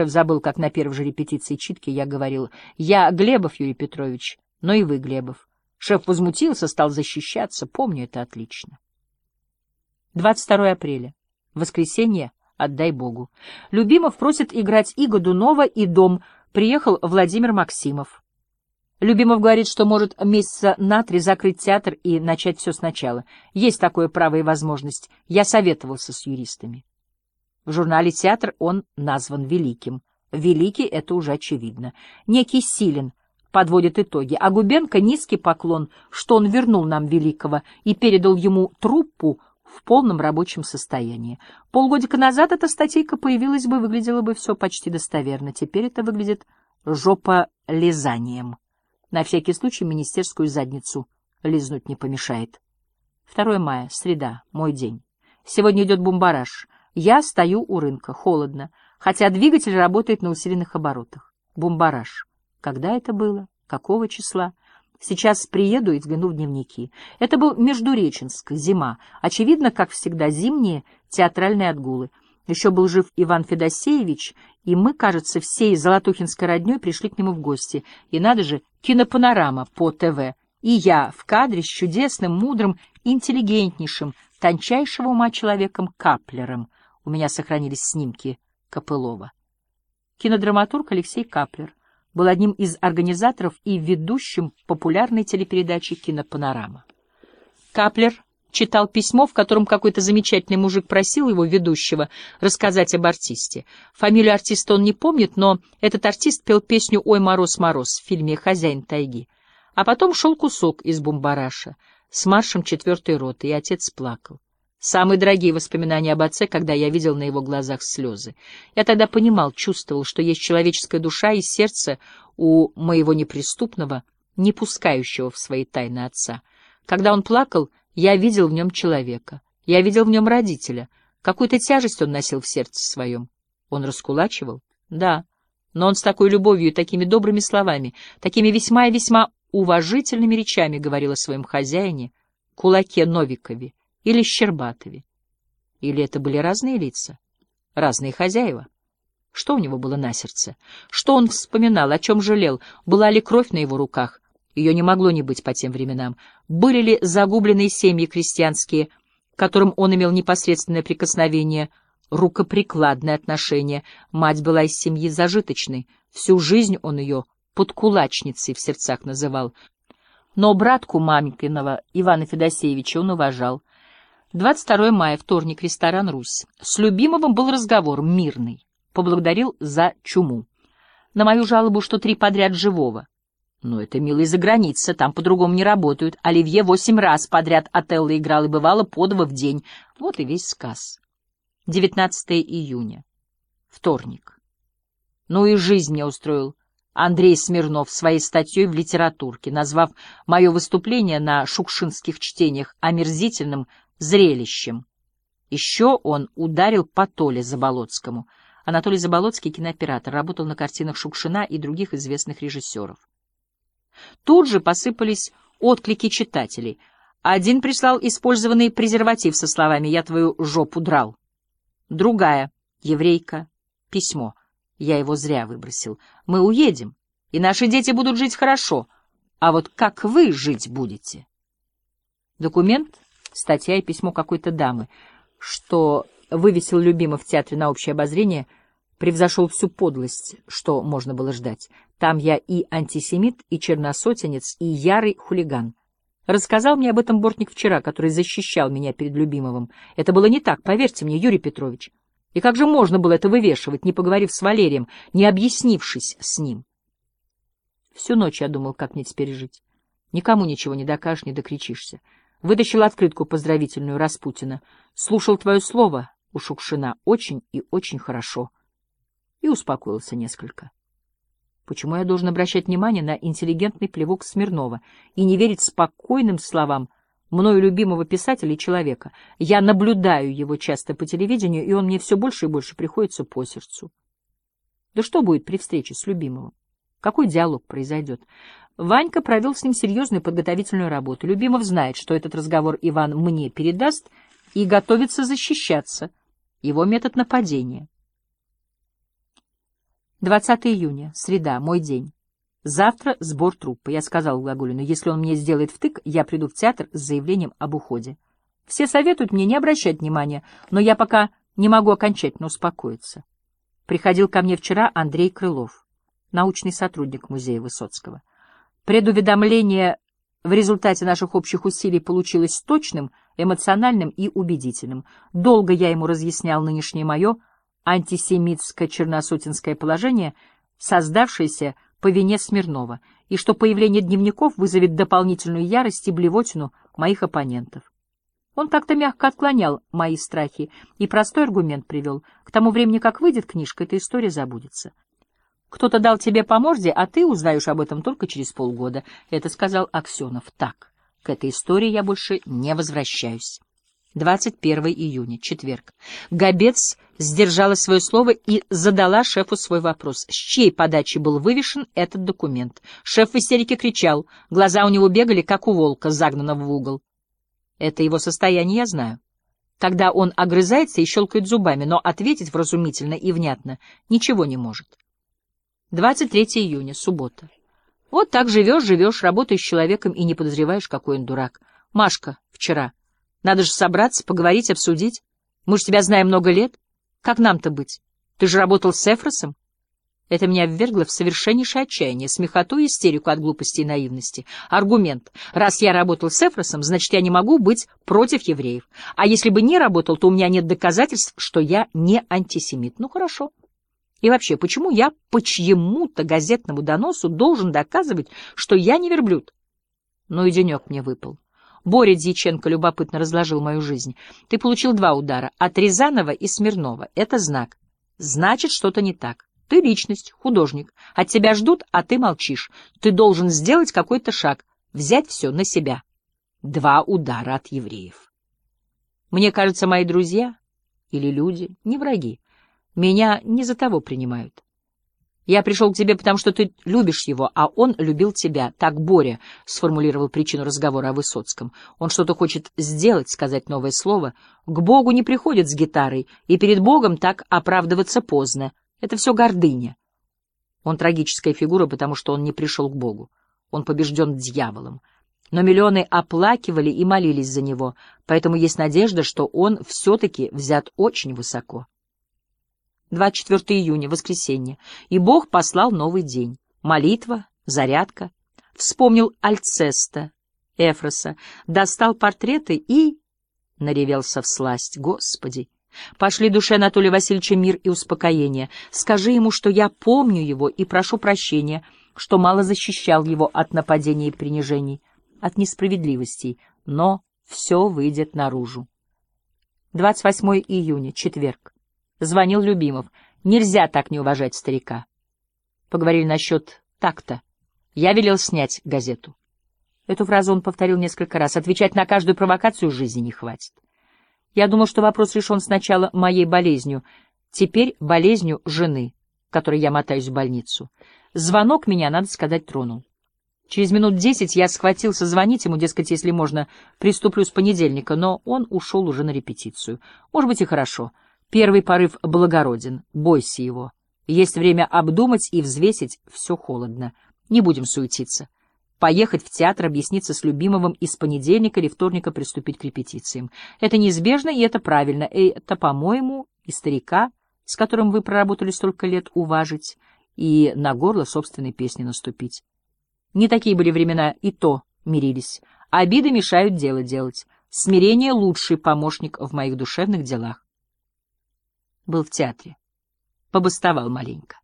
Шеф забыл, как на первой же репетиции читки я говорил. «Я Глебов, Юрий Петрович, но и вы, Глебов». Шеф возмутился, стал защищаться. Помню это отлично. 22 апреля. Воскресенье. Отдай Богу. Любимов просит играть Иго Дунова и дом. Приехал Владимир Максимов. Любимов говорит, что может месяца на три закрыть театр и начать все сначала. Есть такое право и возможность. Я советовался с юристами. В журнале «Театр» он назван великим. Великий — это уже очевидно. Некий Силин подводит итоги, а Губенко — низкий поклон, что он вернул нам великого и передал ему труппу в полном рабочем состоянии. Полгодика назад эта статейка появилась бы, выглядело бы все почти достоверно. Теперь это выглядит жополизанием. На всякий случай министерскую задницу лизнуть не помешает. 2 мая, среда, мой день. Сегодня идет бомбараж. Я стою у рынка, холодно, хотя двигатель работает на усиленных оборотах. Бомбараж. Когда это было? Какого числа? Сейчас приеду и взгляну в дневники. Это был Междуреченск, зима. Очевидно, как всегда, зимние театральные отгулы. Еще был жив Иван Федосеевич, и мы, кажется, всей Золотухинской родней пришли к нему в гости. И надо же, кинопанорама по ТВ. И я в кадре с чудесным, мудрым, интеллигентнейшим, тончайшего ума человеком Каплером. У меня сохранились снимки Копылова. Кинодраматург Алексей Каплер был одним из организаторов и ведущим популярной телепередачи «Кинопанорама». Каплер читал письмо, в котором какой-то замечательный мужик просил его, ведущего, рассказать об артисте. Фамилию артиста он не помнит, но этот артист пел песню «Ой, мороз, мороз» в фильме «Хозяин тайги». А потом шел кусок из бумбараша с маршем четвертой роты, и отец плакал. Самые дорогие воспоминания об отце, когда я видел на его глазах слезы. Я тогда понимал, чувствовал, что есть человеческая душа и сердце у моего неприступного, не пускающего в свои тайны отца. Когда он плакал, я видел в нем человека. Я видел в нем родителя. Какую-то тяжесть он носил в сердце своем. Он раскулачивал? Да. Но он с такой любовью и такими добрыми словами, такими весьма и весьма уважительными речами говорил о своем хозяине, кулаке Новикове или Щербатове. Или это были разные лица, разные хозяева? Что у него было на сердце? Что он вспоминал, о чем жалел? Была ли кровь на его руках? Ее не могло не быть по тем временам. Были ли загубленные семьи крестьянские, которым он имел непосредственное прикосновение, рукоприкладное отношение? Мать была из семьи зажиточной. Всю жизнь он ее подкулачницей в сердцах называл. Но братку мамкиного Ивана Федосеевича он уважал. 22 мая, вторник, ресторан «Русь». С Любимовым был разговор, мирный. Поблагодарил за чуму. На мою жалобу, что три подряд живого. Ну, это, милый, за граница, там по-другому не работают. Оливье восемь раз подряд Отелло играл и бывало по два в день. Вот и весь сказ. 19 июня. Вторник. Ну и жизнь мне устроил Андрей Смирнов своей статьей в литературке, назвав мое выступление на шукшинских чтениях омерзительным зрелищем. Еще он ударил по Толе Заболоцкому. Анатолий Заболоцкий, кинооператор, работал на картинах Шукшина и других известных режиссеров. Тут же посыпались отклики читателей. Один прислал использованный презерватив со словами «Я твою жопу драл». Другая, еврейка, письмо. Я его зря выбросил. «Мы уедем, и наши дети будут жить хорошо. А вот как вы жить будете?» Документ статья и письмо какой-то дамы, что вывесил любимый в театре на общее обозрение, превзошел всю подлость, что можно было ждать. Там я и антисемит, и черносотенец, и ярый хулиган. Рассказал мне об этом Бортник вчера, который защищал меня перед Любимовым. Это было не так, поверьте мне, Юрий Петрович. И как же можно было это вывешивать, не поговорив с Валерием, не объяснившись с ним? Всю ночь я думал, как мне теперь жить. Никому ничего не докажешь, не докричишься. Вытащил открытку поздравительную Распутина. Слушал твое слово, у Шукшина, очень и очень хорошо. И успокоился несколько. Почему я должен обращать внимание на интеллигентный плевок Смирнова и не верить спокойным словам мною любимого писателя и человека? Я наблюдаю его часто по телевидению, и он мне все больше и больше приходится по сердцу. Да что будет при встрече с любимым? Какой диалог произойдет? Ванька провел с ним серьезную подготовительную работу. Любимов знает, что этот разговор Иван мне передаст, и готовится защищаться. Его метод нападения. 20 июня, среда, мой день. Завтра сбор труппы. Я сказал Глаголину, если он мне сделает втык, я приду в театр с заявлением об уходе. Все советуют мне не обращать внимания, но я пока не могу окончательно успокоиться. Приходил ко мне вчера Андрей Крылов, научный сотрудник музея Высоцкого. Предуведомление в результате наших общих усилий получилось точным, эмоциональным и убедительным. Долго я ему разъяснял нынешнее мое антисемитско-черносотенское положение, создавшееся по вине Смирнова, и что появление дневников вызовет дополнительную ярость и блевотину моих оппонентов. Он как-то мягко отклонял мои страхи и простой аргумент привел. К тому времени, как выйдет книжка, эта история забудется. Кто-то дал тебе по морде, а ты узнаешь об этом только через полгода. Это сказал Аксенов. Так, к этой истории я больше не возвращаюсь. 21 июня, четверг. Габец сдержала свое слово и задала шефу свой вопрос. С чьей подачи был вывешен этот документ? Шеф в истерике кричал. Глаза у него бегали, как у волка, загнанного в угол. Это его состояние я знаю. Когда он огрызается и щелкает зубами, но ответить вразумительно и внятно ничего не может. 23 июня, суббота. Вот так живешь, живешь, работаешь с человеком и не подозреваешь, какой он дурак. Машка, вчера. Надо же собраться, поговорить, обсудить. Мы же тебя знаем много лет. Как нам-то быть? Ты же работал с Эфросом. Это меня ввергло в совершеннейшее отчаяние, смехоту и истерику от глупости и наивности. Аргумент. Раз я работал с Эфросом, значит, я не могу быть против евреев. А если бы не работал, то у меня нет доказательств, что я не антисемит. Ну, хорошо. И вообще, почему я по чьему-то газетному доносу должен доказывать, что я не верблюд? Ну и денек мне выпал. Боря Дьяченко любопытно разложил мою жизнь. Ты получил два удара — от Рязанова и Смирнова. Это знак. Значит, что-то не так. Ты личность, художник. От тебя ждут, а ты молчишь. Ты должен сделать какой-то шаг, взять все на себя. Два удара от евреев. Мне кажется, мои друзья или люди не враги. Меня не за того принимают. Я пришел к тебе, потому что ты любишь его, а он любил тебя. Так Боря сформулировал причину разговора о Высоцком. Он что-то хочет сделать, сказать новое слово. К Богу не приходит с гитарой, и перед Богом так оправдываться поздно. Это все гордыня. Он трагическая фигура, потому что он не пришел к Богу. Он побежден дьяволом. Но миллионы оплакивали и молились за него, поэтому есть надежда, что он все-таки взят очень высоко. 24 июня, воскресенье, и Бог послал новый день. Молитва, зарядка. Вспомнил Альцеста, Эфроса, достал портреты и... Наревелся в сласть. Господи! Пошли душе Анатолия Васильевича мир и успокоение. Скажи ему, что я помню его и прошу прощения, что мало защищал его от нападений и принижений, от несправедливостей, но все выйдет наружу. 28 июня, четверг. Звонил Любимов. Нельзя так не уважать старика. Поговорили насчет такта. Я велел снять газету. Эту фразу он повторил несколько раз. Отвечать на каждую провокацию жизни не хватит. Я думал, что вопрос решен сначала моей болезнью, теперь болезнью жены, которой я мотаюсь в больницу. Звонок меня, надо сказать, тронул. Через минут десять я схватился звонить ему, дескать, если можно, приступлю с понедельника, но он ушел уже на репетицию. Может быть, и хорошо. Первый порыв благороден, бойся его. Есть время обдумать и взвесить, все холодно. Не будем суетиться. Поехать в театр, объясниться с Любимовым и с понедельника или вторника приступить к репетициям. Это неизбежно, и это правильно. И это, по-моему, и старика, с которым вы проработали столько лет, уважить, и на горло собственной песни наступить. Не такие были времена, и то мирились. Обиды мешают дело делать. Смирение — лучший помощник в моих душевных делах был в театре. Побастовал маленько.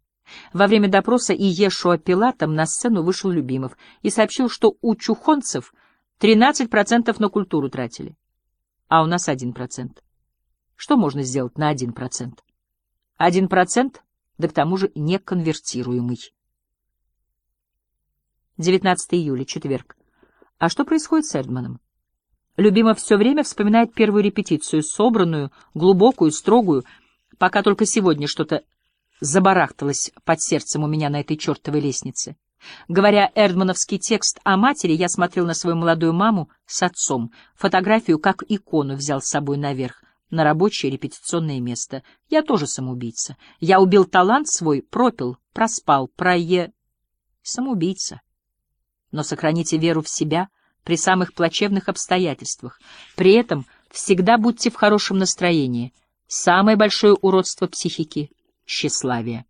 Во время допроса Иешуа Пилатом на сцену вышел Любимов и сообщил, что у чухонцев 13% на культуру тратили, а у нас 1%. Что можно сделать на 1%? 1%, да к тому же неконвертируемый. 19 июля, четверг. А что происходит с Эрдманом? Любимов все время вспоминает первую репетицию, собранную, глубокую, строгую, пока только сегодня что-то забарахталось под сердцем у меня на этой чертовой лестнице. Говоря эрдмановский текст о матери, я смотрел на свою молодую маму с отцом. Фотографию как икону взял с собой наверх, на рабочее репетиционное место. Я тоже самоубийца. Я убил талант свой, пропил, проспал, прое... самоубийца. Но сохраните веру в себя при самых плачевных обстоятельствах. При этом всегда будьте в хорошем настроении. Самое большое уродство психики — тщеславие.